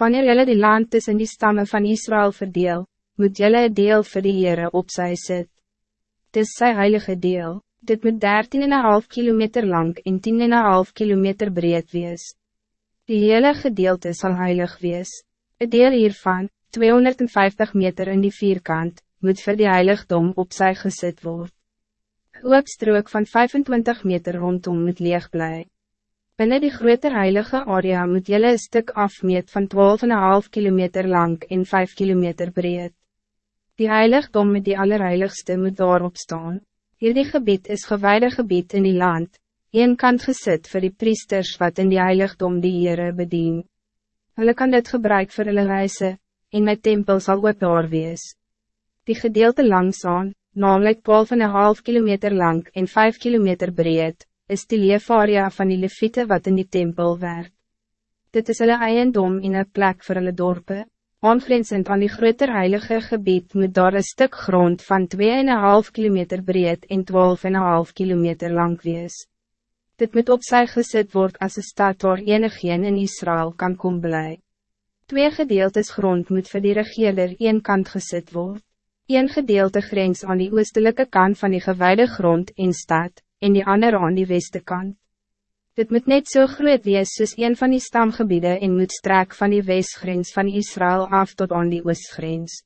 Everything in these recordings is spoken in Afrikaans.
Wanneer jelle die land tussen die stammen van Israël verdeel, moet jelle een deel vir die Heere op sy sit. Dis sy heilige deel, dit moet 13,5 kilometer lang en 10,5 kilometer breed wees. Die hele gedeelte zal heilig wees. Een deel hiervan, 250 meter in die vierkant, moet voor die heiligdom op sy gezet worden. Hoopstrook van 25 meter rondom moet leeg bly. Binnen die grote heilige area moet jelle een stuk afmeet van 12,5 kilometer lang en 5 kilometer breed. Die heiligdom met die allerheiligste moet daarop staan. Hierdie gebied is gewijde gebied in die land, een kant gezet voor die priesters wat in die heiligdom die Heere bedien. Hulle kan dit gebruik voor hulle reise, en my tempel sal ook daar wees. Die gedeelte langsaan, namelijk 12,5 kilometer lang en 5 kilometer breed, is die leefaria van die leviete wat in die tempel werk. Dit is hulle eiendom in een plek voor hulle dorpe. Aangrensend aan die groter heilige gebied moet daar een stuk grond van 2,5 kilometer breed en 12,5 kilometer lang wees. Dit moet op sy gezet word als een stad waar enigeen in Israël kan kom blij. Twee gedeeltes grond moet vir die regeerder een kant gezet worden. Een gedeelte grens aan die oostelijke kant van die gewijde grond in stad, en die ander aan die weste kant. Dit moet net zo so groot wees soos een van die stamgebieden en moet strek van die westgrens van Israël af tot aan die oostgrens.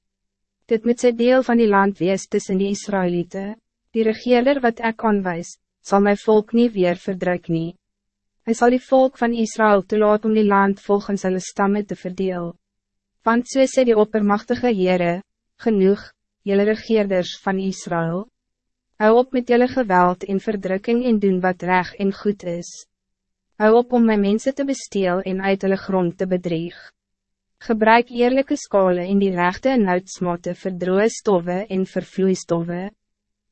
Dit moet sy deel van die land wees tussen die Israëlieten. Die regeerder wat ek aanwijs, zal mijn volk niet weer verdruk nie. Hy sal die volk van Israël toelaat om die land volgens hulle stammen te verdeel. Want so sê die oppermachtige Heere, genoeg, jelle regeerders van Israël. Hou op met jelle geweld en verdrukking en doen wat recht en goed is. Hou op om mijn mensen te besteel en uit hulle grond te bedrieg. Gebruik eerlijke skale in die rechte en uitsmate vir droe stoffe en vir vloeistoffe.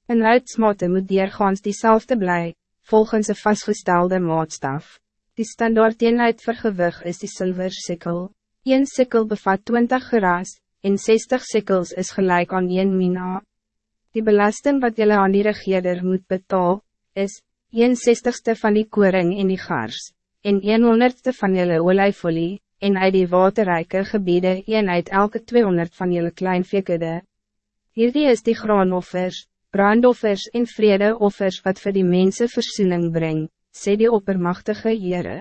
Een uitsmate moet diergaans diezelfde bly, volgens een vastgestelde maatstaf. Die standaard eenheid vir gewig is die silver sikkel. Een sikkel bevat 20 geraas, en 60 sikkels is gelijk aan 1 mina. Die belasting wat jullie aan die regeerder moet betaal, is 1 60ste van die koring en die gars, en 100ste van jullie olijfolie, en uit die waterrijke gebieden een uit elke 200 van jullie kleinvekede. Hierdie is die graanoffers, brandoffers en vredeoffers wat voor die mensen verzoening brengt, sê die oppermachtige Heere.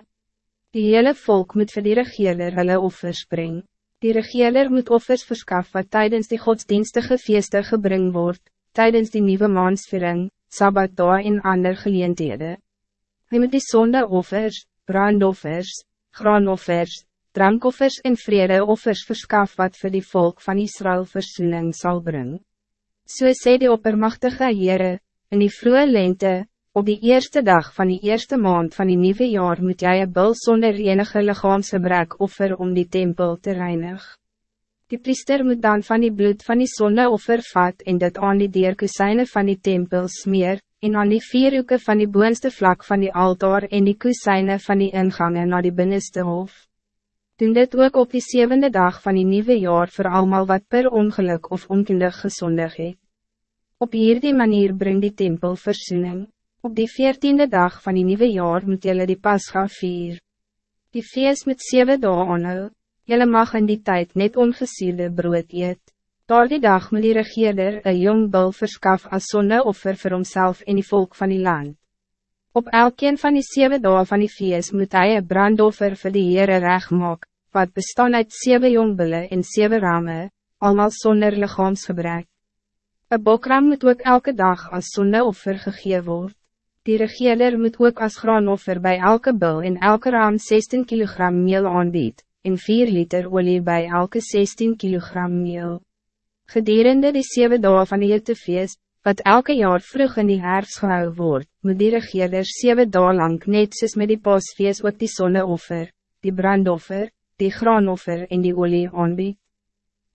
Die hele volk moet vir die regeerder hulle offers brengen. Die regeerder moet offers verskaf wat tijdens die godsdienstige feeste gebring wordt, tijdens die nieuwe maansviering, sabbatdae en ander geleenthede. Hy moet die sondeoffers, brandoffers, graanoffers, drankoffers en vredeoffers verskaf wat voor die volk van Israël verzoening zal brengen. So sê die oppermachtige Heere, in die vroege lente, Op die eerste dag van die eerste maand van die nieuwe jaar moet jij een bul zonder enige lichaamsgebrek offer om die tempel te reinigen. Die priester moet dan van die bloed van die zonneoffer vat en dit aan die deerkusijne van die tempel smeer, en aan die vierhoeken van die boonste vlak van die altaar en die kusijne van die ingangen naar die binnenste hof. Doen dit ook op die zevende dag van die nieuwe jaar voor allemaal wat per ongeluk of onkundig gezondig het. Op hierdie manier brengt die tempel verzoening. Op die veertiende dag van die nieuwe jaar moet jullie die Pascha vier. Die feest met zeven dagen aanhou, jylle mag in die tijd net ongesierde brood eet. Door die dag moet die regeerder een jong bul verskaf as sonneoffer vir homself en die volk van die land. Op elkeen van die zeven dagen van die feest moet hij een brandoffer vir die Heere recht maak, wat bestaan uit zeven jongbulle en zeven ramen, allemaal zonder lichaamsgebrek. Een bokram moet ook elke dag als sonneoffer gegee word. Die regeerder moet ook als graanoffer bij elke bil en elke raam 16 kg meel aanbied, en 4 liter olie bij elke 16 kg meel. Gedurende die 7 dagen van die feest, wat elke jaar vroeg in die herfst gehou word, moet die regeerder 7 dagen lang net soos met die pasfeest ook die zonneoffer, die brandoffer, die graanoffer en die olie aanbied.